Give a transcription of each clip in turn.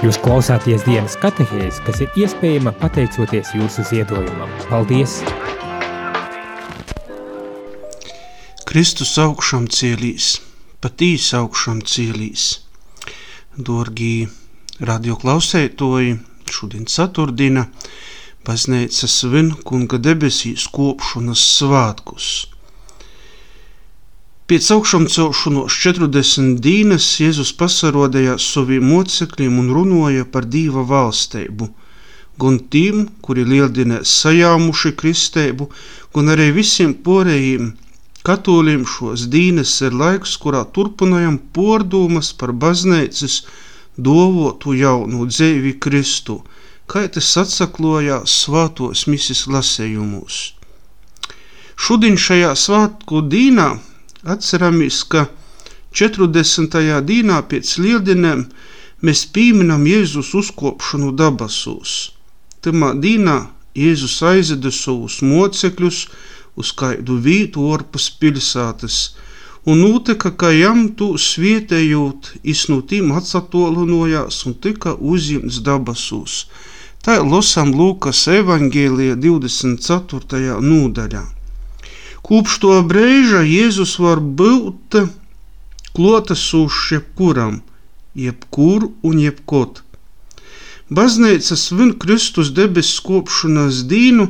Jūs klausāties dienas katehēs, kas ir iespējama pateicoties jūsu ziedojumam. Paldies! Kristus augšām cielīs, patīs augšām cielīs. Dorgī radio klausētoji, šodien ceturtdiena, baznīca svin kunga debesīs kopšanas svātkus – Pēc augšām celšanos 40 dienas Jēzus pasarodējās saviem mocekļiem un runāja par Dieva valstību. Gan tiem, kuri lieldinās sajāmuši kristēbu, gan arī visiem porējiem katoļiem šos dienas ir laiks, kurā turpinājam pordomas par baznīcas dovotu jaunu dzēvi Kristu, kā tas atsaklojās svātos misis lasējumos. Šodien šajā svātku dīnā Atceramies, ka 40. dienā pēc lieldienām mēs pieminam Jēzus uzkopšanu dabasūs. Tamā dienā Jēzus aizveda savus mocekļus uz kādu vītu orpas pilsētas, un nūteka, ka jam tu svietējot, iznūtīm atsatolinojās un tika uzņemts dabasūs. Tā losam Lūkas evangēlija 24. nūdaļā. Kopš to brīža Jēzus var būt klotasūšs jebkuram, jebkur un jebkot. Baznīca svin Kristus debesu kopšanas dīnu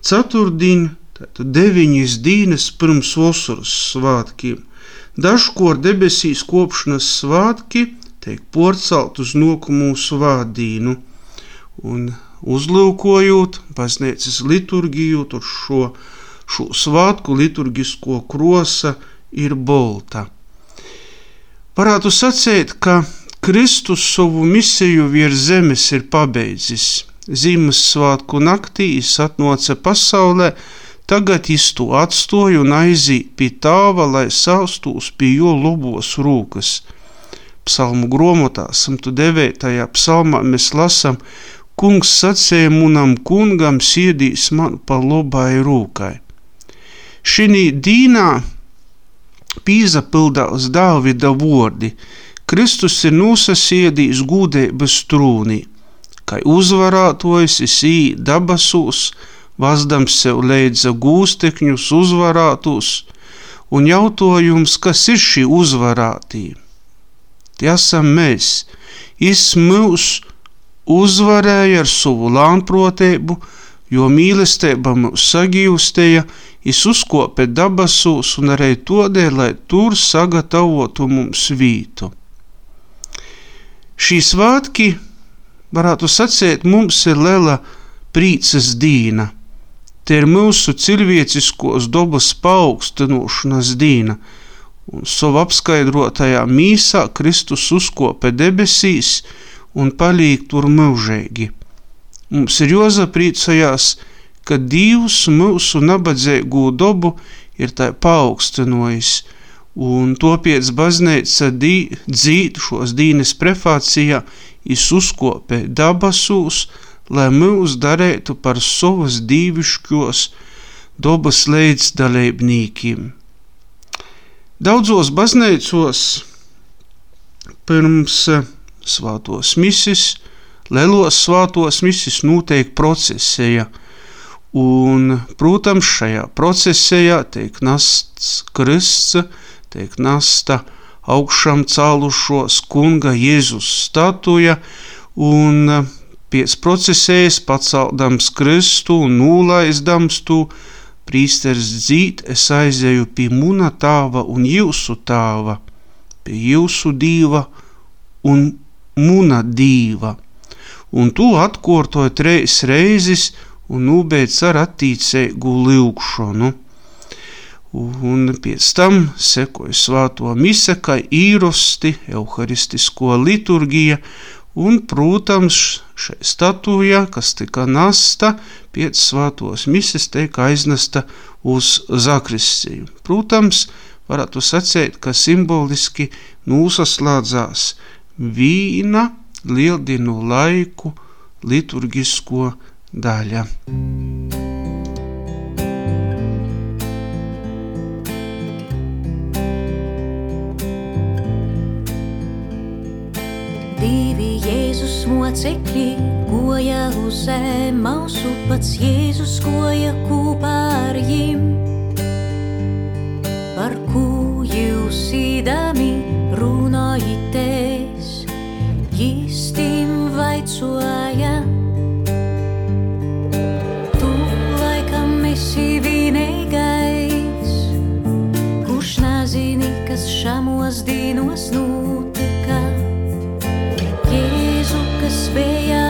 ceturtdienu, tātad deviņas dienas pirms vasaras svētkiem. Dažkārt debesīs kopšanas svētki tiek porcelt uz nokumu svādīnu, un uzlūkojot baznīcas liturgiju, tur šo šo svētku liturgisko krosa ir bolta. Varētu sacīt, ka Kristus savu misiju virs zemes ir pabeidzis. Ziemassvētku naktī viņš atnāca pasaulē, tagad viņš to atstoja un aizīja pie tāva, lai saustos pie jo lobos rūkas. Psalmu grāmatā 109. psalmā mēs lasām, kungs sacīja munam kungam siedīs man pa labai rūkai. Šī dīnā pīzapildās Dāvida vordi. Kristus ir nosasiedījis gūdēbas trūnī, kai uzvarātojas isī dabasūs, vazdams sev leidza gūstekņus uzvarātus, un jautājums, kas ir šī uzvarātība? Tie esam mēs, Is mūs uzvarēja ar savu lānprotību, jo mīlestība mūs sagīvstēja, Jis uzkopē dabasūs un arī todēļ, lai tur sagatavotu mums vītu. Šī svētki, varētu sacīt, mums ir liela prīcas dīna. Te ir mūsu cilvēciskos dabas paaugstinošanas dīna, un savu apskaidrotajā mīsā Kristus uzkopē debesīs un palīk tur mūžīgi. Mums ir jāzaprīcojās, ka Dievs mūsu nabadzīgo dabu ir tā paaugstinojis, un topiec baznīca dzīt šos dīnes prefācijā is uzkopē dabasūs, lai mūs darētu par savas dīvišķos dabas līdzdalībnīkiem. Daudzos baznīcos pirms svātos misis, lielos svātos misis notiek procesēja – Un, protams, šajā procesijā tiek nests krists, tiek nesta augšām cēlušos kunga Jēzus statuja, un pēc procesējas paceldams Kristu un nulaizdams tu, prīsteris dzīt, es aizēju pie muna tāva un jūsu tāva, pie jūsu dīva un muna dīva. Un tu atkārtoji treis reizes, un nūbeidz ar attīcēgu lūkšanu. Un pēc tam sekoja svāto mise, kā īrosti, euharistisko liturgija, un, protams, šai statujā, kas tika nasta, pēc svātos mises tiek aiznesta uz zakristiju. Protams, varētu sacēt, ka simboliski nūsaslādzās vīna lieldinu laiku liturgisko daļa. divi Jēzus mocekļi goja uz zemausu, pats Jēzus goja kopā ar jim. Par ko jūs īdami runājities, jis tim vaicoja. Tu laikam esi vienīgais, kurš nezini, kas šamos dienos notika. Jēzu, kas spēja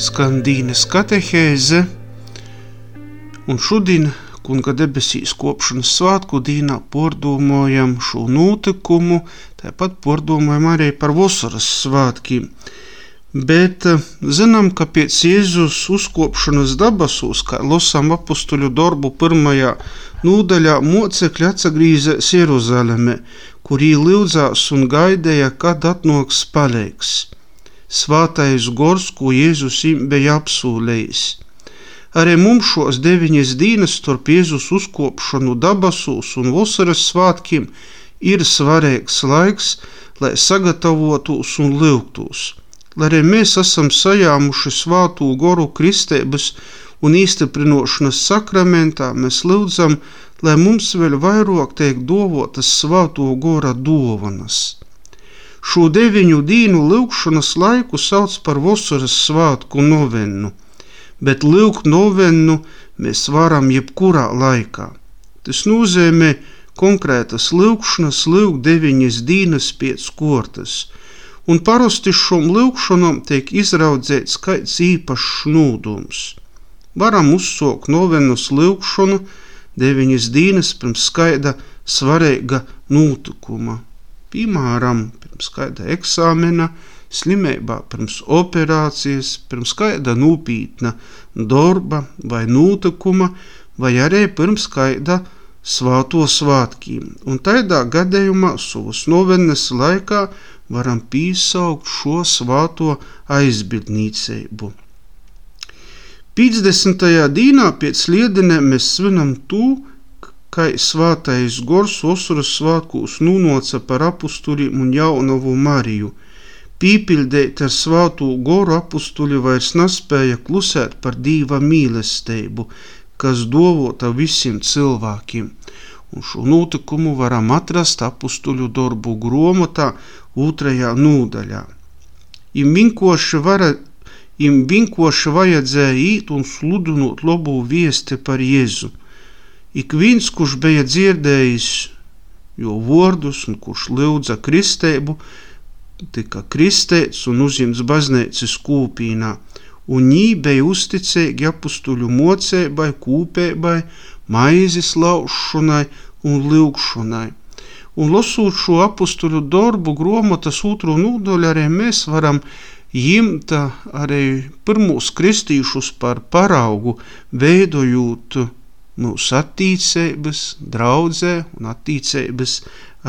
skandīnas katehēze, un šodien, kunga debesīs kopšanas svētku dienā, pordomājam šo notikumu, tāpat pordomājam arī par vasaras svētkiem. Bet eh, zinām, ka pēc Jēzus uzkopšanas dabasūs, kā lasām apstuļu darbu pirmajā nodaļā, mocekļi atgriezīsies Jeruzalemē, kurī lūdzās un gaidīja, kad atnāks palīgs. Svātais gors, ko Jēzus viņam bija apsolījis. Arī mums šos deviņas dienas starp Jēzus uzkopšanu dabasūs un vasaras svētkiem ir svarīgs laiks, lai sagatavotos un lūgtos. Lai arī mēs esam sajāmuši svātu goru kristības un īstiprinošanas sakramentā, mēs lūdzam, lai mums vēl vairāk tiek dovotas svāto gora dovanas. Šo deviņu dienu lūgšanas laiku sauc par vasaras svētku novenu. bet lūgt novenu mēs varam jebkurā laikā. Tas nozīmē konkrētas lūkšanas, lūgt deviņas dienas pēc kortas, un parasti šom lūkšanam tiek izraudzēts kāds īpašs nūdums. Varam uzsākt novenas lūkšanu deviņas dienas pirms skaida svarīga notikuma. Piemēram, pirms kāda eksāmena, slimībā, pirms operācijas, pirms kāda nopietna darba vai notikuma, vai arī pirms kāda svāto svētkiem. Un tādā gadījumā savas novenes laikā varam pīsaukt šo svāto aizbildnīcību. 50. dīnā pēc liedinēm mēs svinam to, kā svātais gors osuras svētkūs nūnoca par apusturi un jaunavu Mariju – Pīpildēt ar svātu goru apstuļi vairs nespēja klusēt par dīva mīlestību, kas dovota visiem cilvēkiem, un šo notikumu varam atrast apstuļu darbu grāmatā otrajā nodaļā. Im vinkoši, vara, im vinkoši vajadzēja īt un sludinot labu viesti par Jēzu. Ik viens, kurš bija dzirdējis jo vārdus un kurš lūdza kristēbu, tika kristēts un uzņemts baznīcas kūpīnā, un viņi bija uzticīgi apustuļu mocēbai, kūpēbai, maizes laušanai un lūgšanai. Un lasot šo apustuļu darbu grāmatas otru nodaļu, arī mēs varam ņemt arī pirmos kristīšus par paraugu, veidojot mūsu attīstības, draudzē un attīstības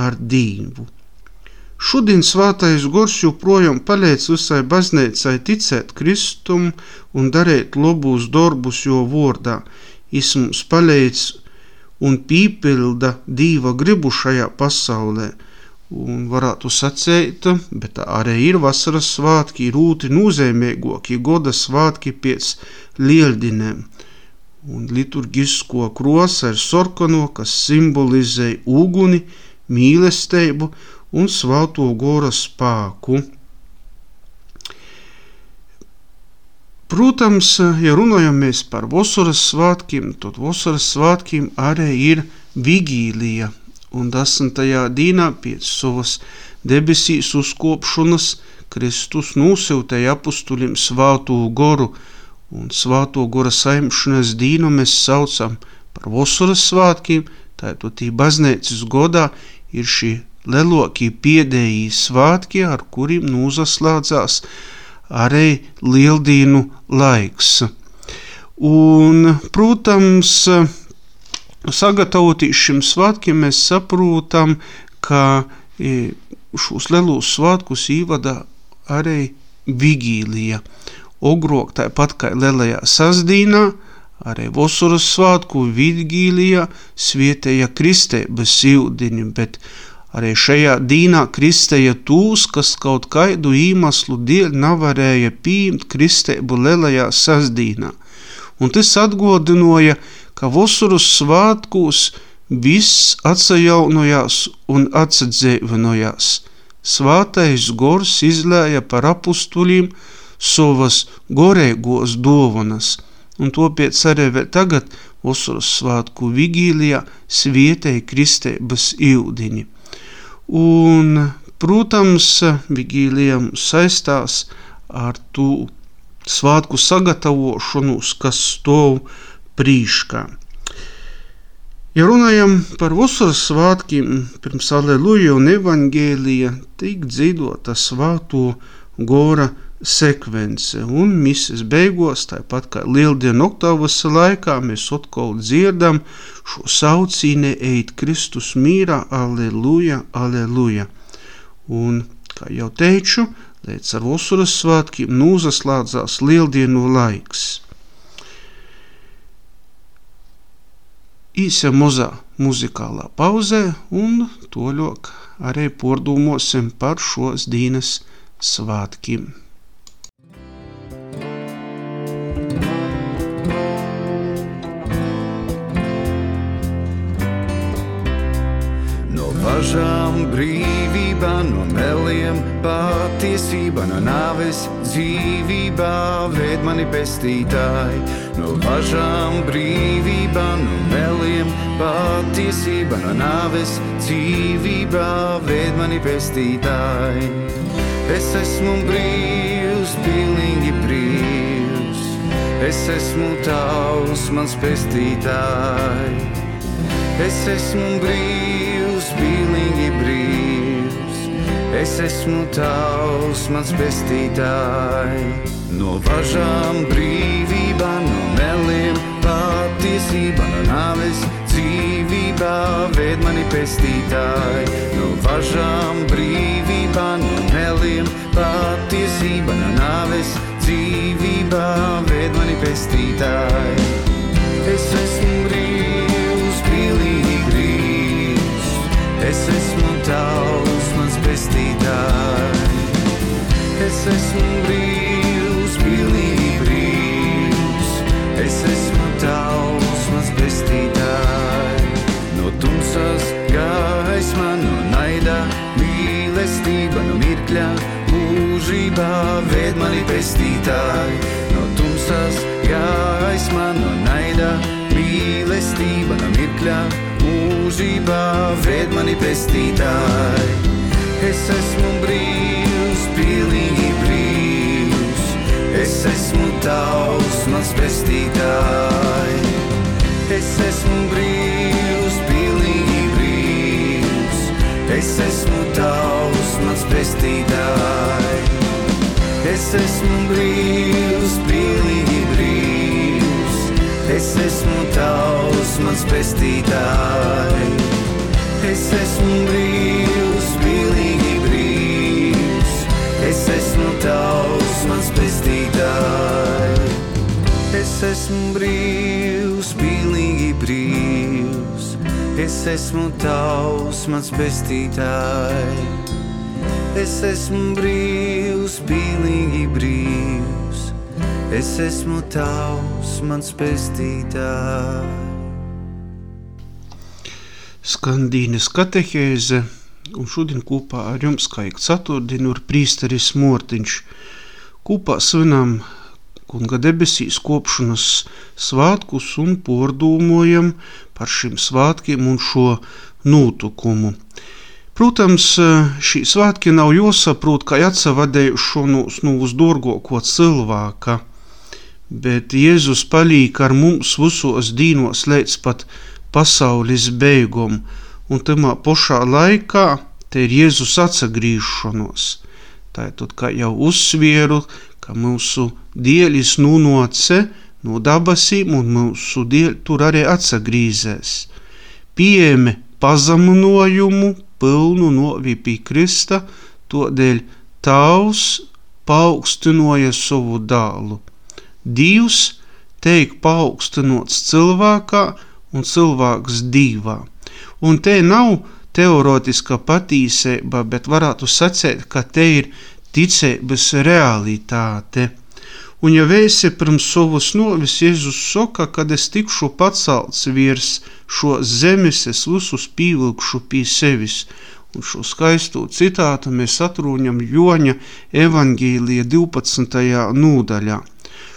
ar Dievu. Šodien svātais gors joprojām paliec visai baznīcai ticēt Kristum un darīt labus darbus jo vārdā. Jis mums palīdz un pīpilda Dīva gribu šajā pasaulē. Un varētu sacīt, bet arī ir vasaras svētki, rūti nozīmīgākie goda svētki pēc lieldinēm. Un liturgisko krosa ir sarkano, kas simbolizē uguni, mīlestību un svēto gora spēku. Protams, ja runājam par vasaras svētkiem, tad vasaras svētkiem arī ir vigīlija, un 10. dienā pēc savas debesīs uzkopšanas Kristus nosūtīja apustuļiem svāto goru, un svāto gora saimšanas dīnu mēs saucam par vasaras svētkiem, tātad tī baznīcas godā ir šī lelokie piedēji svātki, ar kuriem nozaslēdzās arī lieldīnu laiks. Un, protams, sagatavoties šim svētkiem, mēs saprotam, ka e, šos lielos svētkus īvada arī vigīlija. Ogrok tāpat kā lielajā sasdīnā, arī vasaras svētku vigīlijā svietēja kristēbas sildiņi, bet Arī šajā dīnā kristēja tūs, kas kaut kādu iemeslu dēļ nevarēja pieņemt kristēbu lielajā sasdīnā. Un tas atgādināja, ka vasaras svētkos viss atsajaunojās un atsadzīvinojās. Svātais gors izlēja par apustuļiem savas gorēgos dāvanas, un tāpēc arī tagad vasaras svētku vigīlijā svietēja kristēbas ildiņi. Un, protams, vigīlija saistās ar to svētku sagatavošanos, kas stāv prīškā. Ja runājam par vasaras svētkiem, pirms aleluja un evaņģēlija, tiek dzīvota svāto gora sekvence, un misijas beigās, tāpat kā lieldienu oktāvas laikā, mēs atkal dzirdam šo saucīni eit Kristus mīrā, aleluja, aleluja. Un, kā jau teicu, līdz ar vasaras svētkiem nūzaslādzās lieldienu laiks. Īsa mozā muzikālā pauzē un toļok arī pordūmosim par šos dīnes svētkiem. Bažām brīvība brīvība no meliem, patiesība no nāves, dzīvība ved mani pestītāji. No važām brīvība no meliem, patiesība no nāves, dzīvība ved mani pestītāji. Es esmu brīvs, pilnīgi brīvs, es esmu tavs, mans pestītājs. Es esmu brīvs, Es esmu tavs, mans pestītājs. No važām brīvībā, no meliem, patiesība, no nāves, dzīvībā, ved mani pestītāji. No važām brīvībā, no meliem, patiesība, no nāves, dzīvībā, ved mani pestītāji. Es esmu brīvs pilnīgi brīvs. Es esmu tavs, mans pestītājs. Es esmu brīvs, pilnīgi brīvs. Es esmu tavs, mans pestītājs. No tumsas gaisma, no naida, mīlestība, no mirkļa, mūžībā ved mani pestītāji. No tumsas gaisma, no naida, mīlestība no mirkļa, mūžībā ved mani pestītāji. Es esmu brīvs, pilnīgi brīvs, es esmu tavs, mans pestītāji. Es esmu brīvs, pilnīgi brīvs, es esmu tavs, mans pestītāji. Es esmu brīvs, pilnīgi brīvs. Es esmu tavs, mans pestītājs. Es esmu brīvs, pilnīgi brīvs. Es esmu tavs, mans pestītājs. Es esmu brīvs, pilnīgi brīvs. Es esmu tavs, mans pestītājs. Es esmu brīvs, pilnīgi brīvs. Es esmu tavs, mans pestītājs. Skandīnas katehēze, un šodien kopā ar jums, kā ik ceturtdienu, ir prīsteris Mortiņš. Kopā svinām kunga debesīs kopšanas svātkus un pordūmojam par šiem svātkiem un šo nūtukumu. Protams, šī svētki nav jāsaprot, kā atsavadējušos no uz dārgāko cilvēku bet Jēzus palīk ar mums visos dīnos līdz pat pasaules beigom, un tamā pašā laikā te ir Jēzus atsagrīšanos. Tātad, kā jau uzsvieru, ka mūsu dieļis nunoce no dabasīm un mūsu dieļi tur arī atsagrīzēs. Pieejami pazemojumu, pilnu novi pie Krista, tādēļ Tavs paaugstināja savu dālu. Dievs tiek paaugstināts cilvēkā un cilvēks dīvā. Un te nav teorētiska patīsība, bet varētu sacīt, ka te ir ticības realitāte. Un ja vēsi pirms savas novis Jēzus saka, kad es tikšu pacelts virs šo zemes, es visus pievilkšu pie sevis. Un šo skaisto citātu mēs atrūņam Joņa evangīlija 12. nūdaļā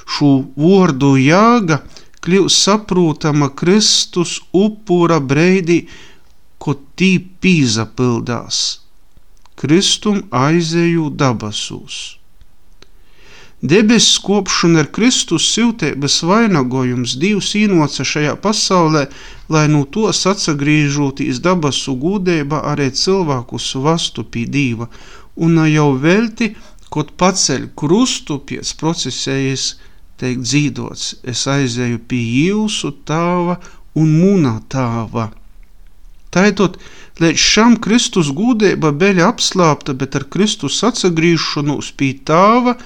šo vārdu jāga kļūst saprotama Kristus upura breidī, ko tī pīzapildās. Kristum aizēju dabasūs. Debesu kopšana ar Kristus siltības vainagojums Dievs īnoca šajā pasaulē, lai no tos atsagrīžoties dabasu gūdēba arī cilvēkus vastu pie Dīva, un jau velti, kaut paceļ krustu pēc procesējas teikt dzīdots, es aizēju pie jūsu tāva un mūna tāva. Tātad, līdz šam Kristus gūdība beļa apslāpta, bet ar Kristus atsagrīšanos pie tāva,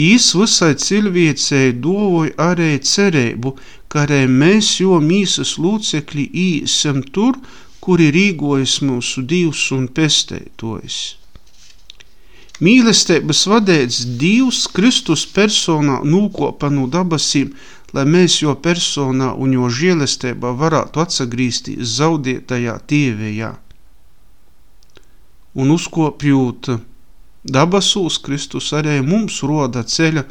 Īs visai cilvēcei dovoja arī cerību, ka arī mēs jo mīsas lūcekļi īsam tur, kur ir rīgojas mūsu divs un pestētojs. Mīlestības vadīts Dievs Kristus personā nūkopa no dabasīm, lai mēs jo personā un jo žēlestībā varētu atsagrīsties zaudētajā tievējā. un uzkopjūt dabasūs, Kristus arī mums roda ceļa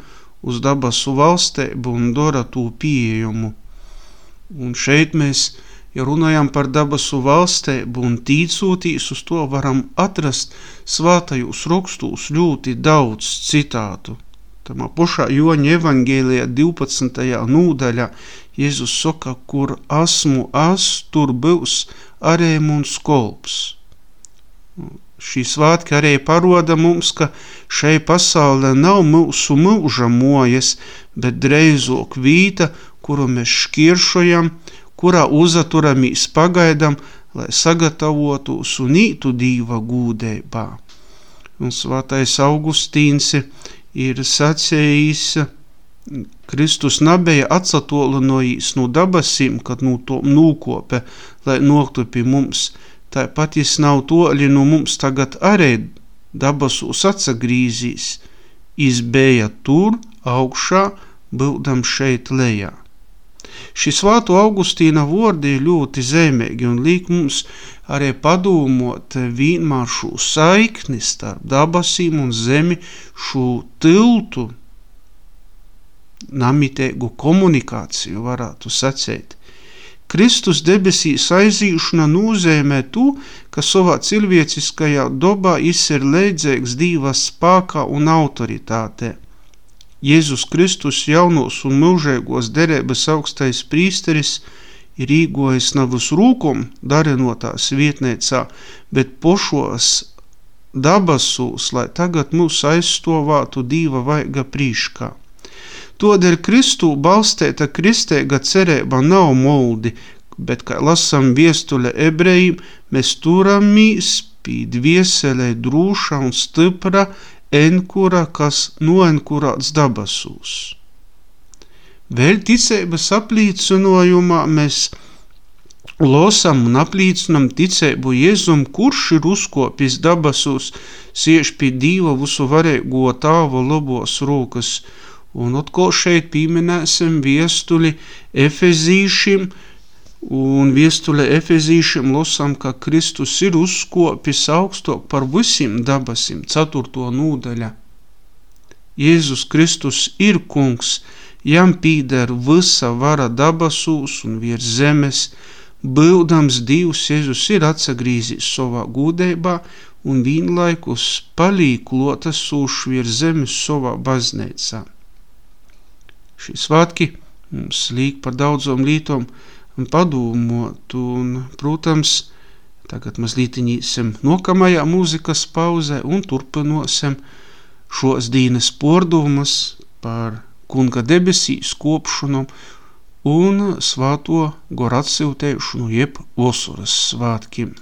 uz dabasu valstību un dara to pieejamu. Un šeit mēs, ja runājam par dabasu valstību un tīcotīs, uz to varam atrast svātajos rakstos ļoti daudz citātu. Tamā pašā Joņa evangēlijā 12. nūdaļā Jēzus saka, kur esmu es, tur būs arī mums kolps. Šī svētki arī paroda mums, ka šai pasaulē nav mūsu mūža mojas, bet dreizok vīta, kuru mēs šķiršojam, kurā uzaturamies pagaidam, lai sagatavotos un ītu dīva gūdībā. Un svētais Augustīns ir sacējis, Kristus nebija atsatolinojies no dabasim, kad no to nūkope, lai noktu pie mums. Tāpat jis nav toļi no mums tagad arī dabasos atsagrīzīs. Jis bija tur, augšā, būdam šeit lejā. Šī svāto Augustīna vordi ir ļoti zemīgi un liek mums arī padomot vienmēr šo saikni starp dabasīm un zemi, šo tiltu, namitēgu komunikāciju varētu sacēt. Kristus debesīs aizīšana nozīmē to, ka savā cilvēciskajā dobā ir leidzīgs Dieva spēkā un autoritātē. Jēzus Kristus jaunos un mūžīgos derības augstais prīsteris ir īgojis navus rūkumu darinotās vietniecā, bet pošos dabasūs, lai tagad mūs aizstovātu Dieva vaiga prīškā. Todēļ Kristū balstīta kristēga cerība nav moldi, bet, kā lasām viestuļa ebrejiem, mēs turamies pie dvieselē drūša un stipra enkura, kas noenkurāts dabasūs. Vēl ticības aplīcinojumā mēs losam un aplīcinam ticību Jēzum, kurš ir uzkopis dabasūs, siež pie Dīva visu varēgo tāvu labos rokas, un atkal šeit pieminēsim viestuļi Efezīšim, un viestulē Efezīšiem lasām, ka Kristus ir uzkopis augstāk par visiem dabasim, 4. nūdaļa. Jēzus Kristus ir kungs, jam pīder visa vara dabasūs un virs zemes, būdams Dievs Jēzus ir atsagrīzis savā gūdībā un vienlaikus palīk lotasūš virs zemes savā baznīcā. Šī svētki mums līk par daudzām lītām, padomot. Un, protams, tagad mazliet īsim nokamajā mūzikas pauzē un turpinosim šos dienas pordumus par kunga debesīs kopšanu un svāto goru atsiltēšanu jeb osuras svātkiem.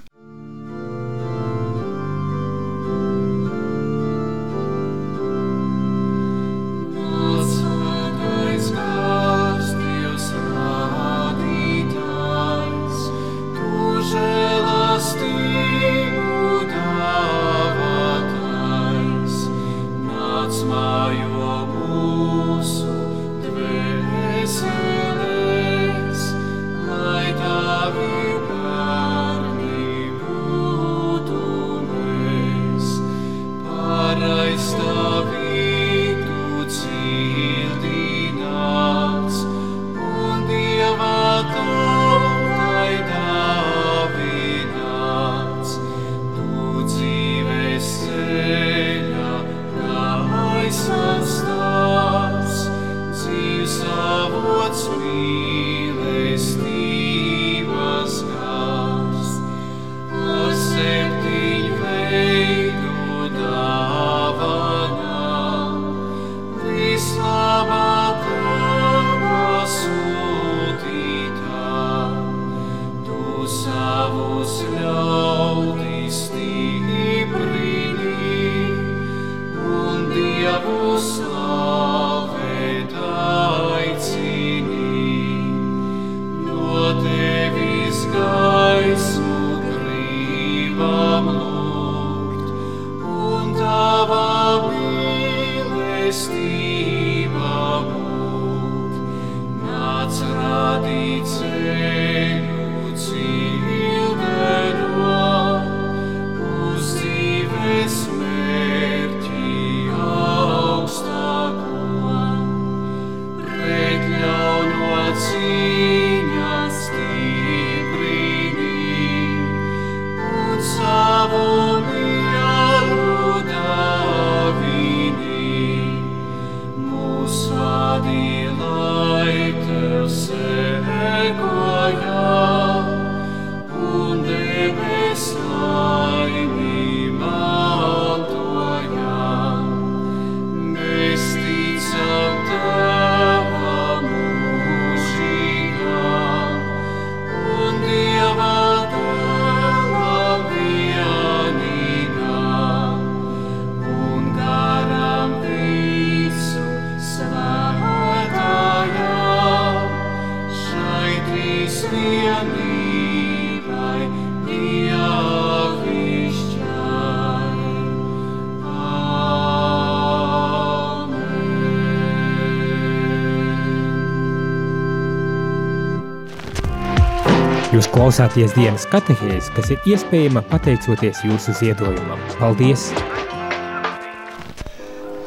Jūs klausāties dienas katehēs, kas ir iespējama pateicoties jūsu ziedojumam. Paldies!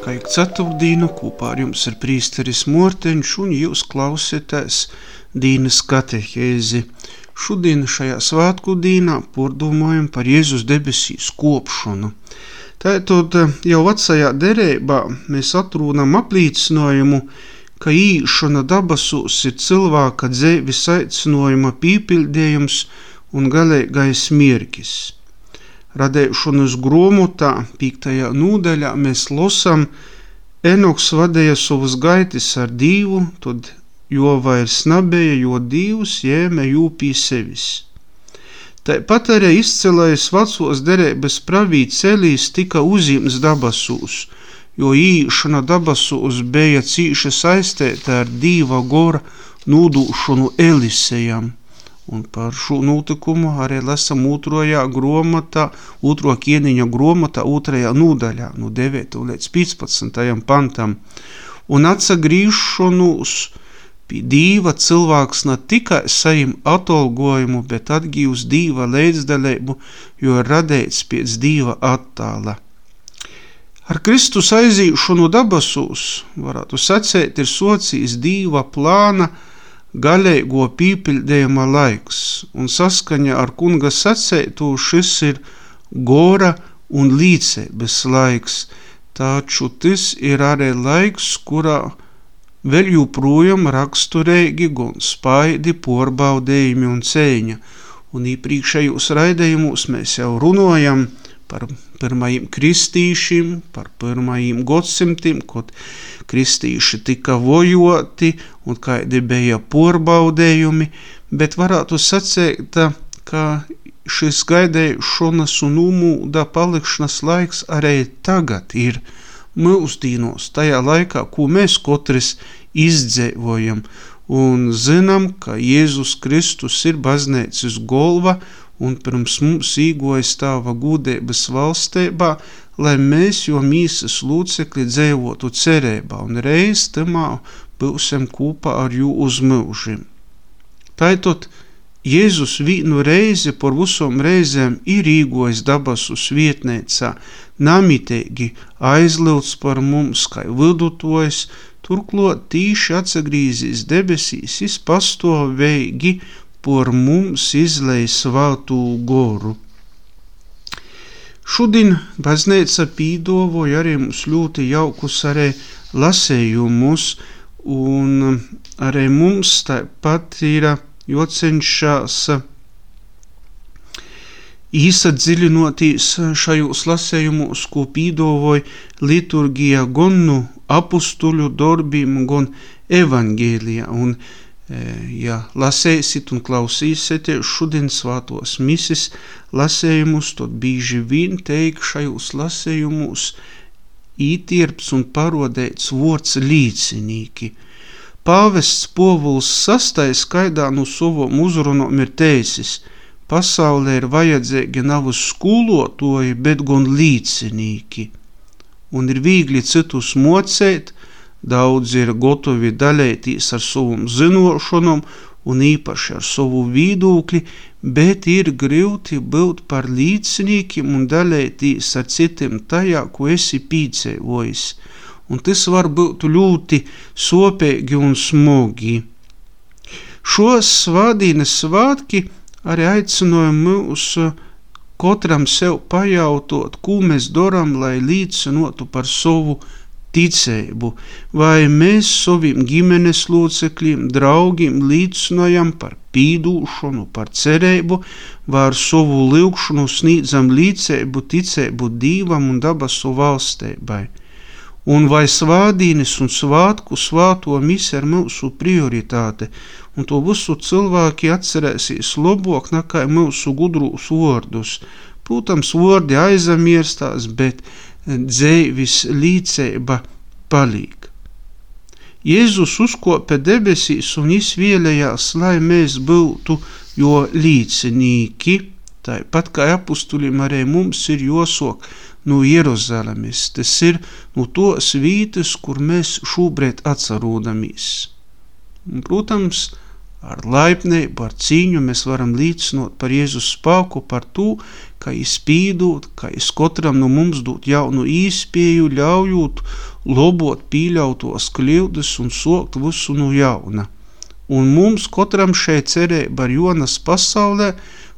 Kā ik ceturtdienu kopā ar jums ir prīsteris Morteņš un jūs klausieties dienas katehēzi. Šodien šajā svētku dīnā pordomājam par Jēzus debesīs kopšanu. Tātad jau vecajā derībā mēs atrūnam aplīcinājumu, ka īšana dabasūs ir cilvēka dzēvis aicinājuma pīpildējums un galīgais mierkis. Radēšanas gromotā, pīktajā nūdaļā, mēs losam, Enoks vadīja savus gaitis ar dīvu, tad jo vairs nabēja, jo dīvs jēme jūpī sevis. Tāpat arī izcelais vecos derības pravīts Elīs tika uzīmes dabasūs – jo īšana dabasūs bija cīši saistīta ar Dīva gora nūdūšanu Elisejam. Un par šo notikumu arī lasam otrajā grāmatā, otro ķēniņa grāmatā, otrajā nodaļā, no 9. līdz 15. pantam. Un atsagrīšanos pie Dīva cilvēks ne tikai saim atalgojumu, bet atgīvs Dīva līdzdalību, jo ir radīts pēc Dīva attāla. Ar Kristus aizīšanu dabasūs, varētu sacēt, ir socijas dīva plāna galīgo pīpildējuma laiks, un saskaņa ar kunga sacētu šis ir gora un līdzības laiks, taču tas ir arī laiks, kurā vēl joprojām raksturīgi gan spaidi, porbaudējumi un cēņa, un iepriekšējos raidējumus mēs jau runājam par pirmajiem kristīšiem, par pirmajiem gadsimtiem, kad kristīši tika vojoti un kādi bija porbaudējumi, bet varētu sacēt, ka šis gaidēšanas un umūda palikšanas laiks arī tagad ir mūsdīnos, tajā laikā, ko mēs katrs izdzēvojam, un zinām, ka Jēzus Kristus ir baznīcas golva, un pirms mums īgojas tāva gudēbas valstībā, lai mēs jo mīsas lūcekļi dzēvotu cerībā un reiz tamā būsim kopā ar jū uz mūžim. Taitot, Jēzus vīnu reizi par visom reizēm ir īgojis dabasu svietnēcā, namitēgi aizlūdz par mums, kā vidutojas, turklot tīši atsagrīzīs debesīs, izpastovēgi por mums izlēj svātu goru. Šodien baznīca pīdovoja arī mums ļoti jaukus arī lasējumus, un arī mums tāpat ir jocenšās īsadziļinoties šajos lasējumos, ko pīdovoja liturgija gan no apustuļu darbiem, gan evangēlijā, un ja lasēsit un klausīsieties šodien svātos misis lasējumus, tad bīži vien teik šajos lasējumus ītirps un parodēts vords līdzinīki. Pāvests Povuls sastais skaidā no savam uzrunom ir teicis, pasaulē ir vajadzīgi nav skolotoji, bet gan līdzinīki. Un ir viegli citus mocēt, Daudz ir gatavi dalīties ar savu zināšanu un īpaši ar savu viedokli, bet ir grūti būt par līdzniekiem un dalīties ar citiem tajā, ko esi piedzīvojis. Un tas var būt ļoti sopīgi un smogi. Šos svādīnas svātki arī aicināja mūs katram sev pajautot, ko mēs darām, lai līdzinotu par savu ticību, vai mēs saviem ģimenes locekļiem, draugiem līdzinājam par pīdūšanu, par cerību, vai ar savu lūgšanu sniedzam līdzību, ticību dīvam un dabasu valstēbai. Un vai svādīnis un svātku svāto mise ir mūsu prioritāte, un to visu cilvēki atcerēsīs labāk nekā mūsu gudrūs vārdus. Protams, vārdi aizmirstās, bet dzīves līdzība palīk. Jēzus uzkopa debesīs un izvēlējās, lai mēs būtu jo līdzinīgi, tāpat kā apustulim arī mums ir josok no Jeruzalemes, tas ir no tos vītas, kur mēs šobrīd atcerūdamies. Protams, ar laipnību, ar cīņu mēs varam līdzinot par Jēzus spēku, par to, ka izpīdot, ka es katram no mums dot jaunu īspēju, ļaujot lobot pīļautos kļūdas un sokt visu no jauna. Un mums katram šeit cerība ar Jonas pasaulē,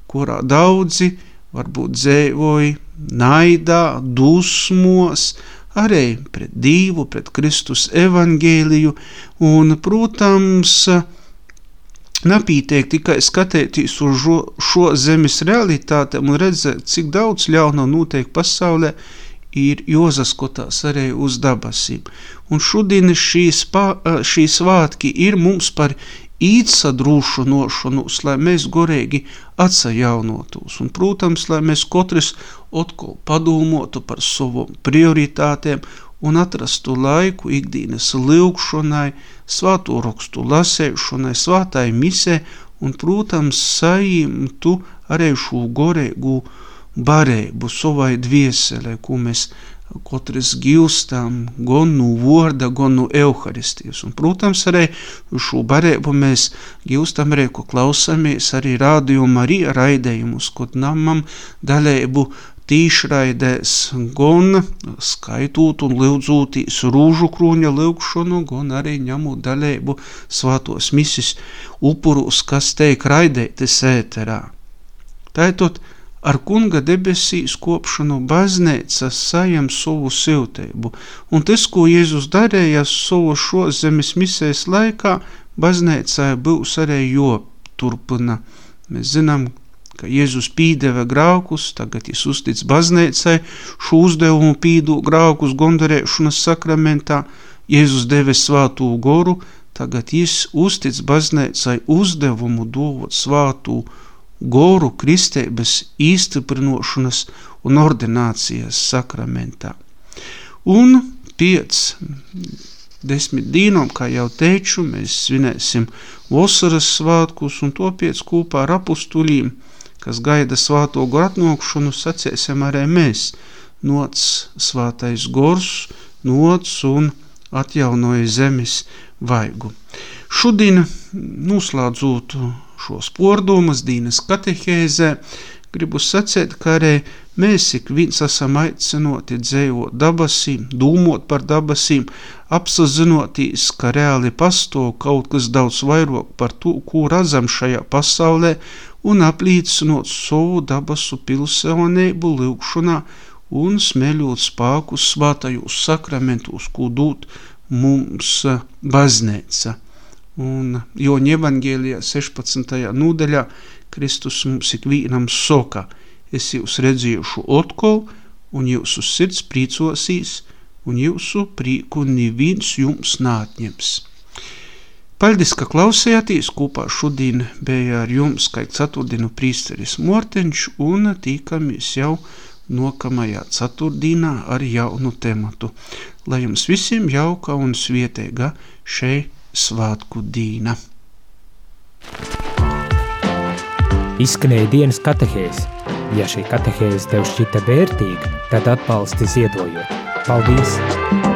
kurā daudzi varbūt dzēvoja naidā, dusmos, arī pret Dievu, pret Kristus evangēliju, un, protams, Napītiek tikai skatīties uz šo, šo zemes realitātēm un redzēt, cik daudz ļauna notiek pasaulē, ir jāsaskatās arī uz dabasīm. Un šodien šīs, šīs svētki ir mums par īdsadrūšanošanos, lai mēs gorīgi atsajaunotos. Un, protams, lai mēs katrs atkal padomātu par savām prioritātēm un atrastu laiku ikdienas lūgšanai, svāto rakstu lasēšanai, svātai misē un, protams, saimtu arī šo gorēgu barēbu savai dvieselē, ko mēs katrs gilstam gan no vārda, gan no evaharistijas. Un, protams, arī šo barēbu mēs gilstam arī, ko klausamies arī rādījuma arī raidējumus, kad namam dalēbu tīšraidēs, gan skaitot un lūdzūtīs rūžu krūņa lūgšanu, gan arī ņemot dalību svātos misis upurus, kas teik raidētis ēterā. Tātad ar kunga debesīs kopšanu baznīca sajam savu siltību, un tas, ko Jēzus darīja savu šo zemes misēs laikā, baznīcai būs arī joturpina. Mēs zinām, ka Jēzus pīdeva graukus, tagad viņš uztic baznīcai šo uzdevumu pīdu graukus gondarēšanas sakramentā, Jēzus deva svātū goru, tagad viņš uztic baznīcai uzdevumu dovot svātū goru kristības īstiprinošanas un ordinācijas sakramentā. Un pēc desmit dīnām, kā jau teicu, mēs svinēsim vasaras svētkus un to pēc kopā ar apustuļiem – kas gaida svāto goru atnākšanu, sacēsim arī mēs, nots svātais gors, nots un atjaunoja zemes vaigu. Šodien, noslēdzot šos pordumus Dīnas katehēzē, gribu sacīt, ka arī mēs ik viens esam aicinoti dzējot dabasīm, dūmot par dabasīm, apzinoties, ka reāli pastāv kaut kas daudz vairāk par to, ko redzam šajā pasaulē, un apliecinot savu dabasu pilsonību lūgšanā un smeļot spēkus svātajos sakramentos, ko dūt mums baznīca. Un Joņa evangēlijā 16. nodaļā Kristus mums ikvīnam soka, es jūs redzējušu otkol, un jūsu sirds prīcosīs, un jūsu prīku neviens jums nātņems. Paldies, ka klausījāties kopā šodien bija ar jums, kā ceturtdienu prīsteris Morteņš, un tīkamies jau nokamajā ceturtdienā ar jaunu tematu. Lai jums visiem jauka un svietēga šei svātku dīna. Izskanēja dienas katehēs. Ja šī katehēze tev šķita vērtīga, tad atbalsti ziedojot. Paldies!